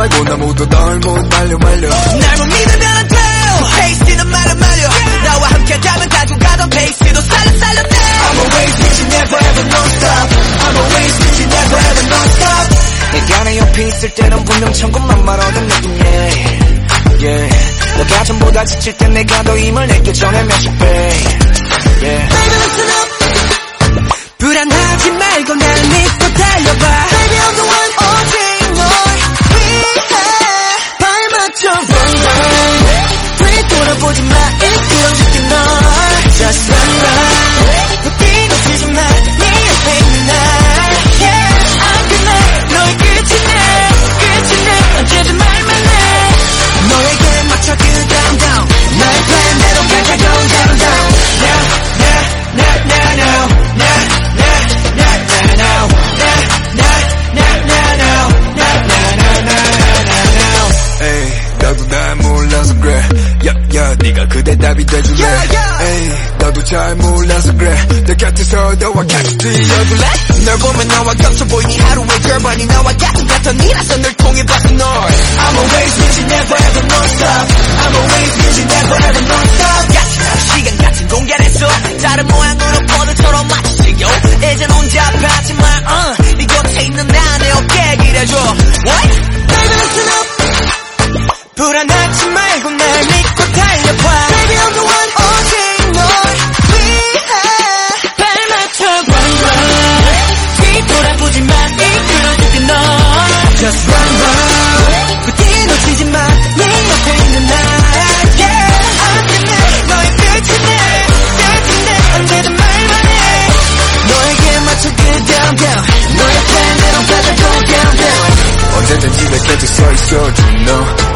말고 나 모두 널못 말려 말려. 날 못 믿으면 안 돼요. 페이스는 말은 말려. 나와 함께 가면 가져가던 페이스도 살려살려 네. 내 I'm always reaching never ever no stop I'm always reaching never ever no stop 내게 안에 옆에 있을 때는 분명 천국만 말하던 느낌 yeah. Yeah. 너가 전보다 지칠 땐 내가 더 힘을 내게 전해 매주 babe yeah. 그대 답이 돼줄래? Yeah, yeah. 에이, 너도 잘 몰라서 그래. 내 곁에서 너와 같이 뛰어줄래? 널 보면 나와 겹쳐 보이니 하루의 절반이 나와 같은 같아 니라서 널 통해 봐서 널. I'm always with you never ever non stop I'm always with you never ever non stop 같은 시간 같은 공간에서 다른 모양 don't you know.